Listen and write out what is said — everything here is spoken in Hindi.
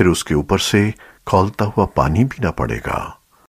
फिर उसके ऊपर से खौलता हुआ पानी पीना पड़ेगा।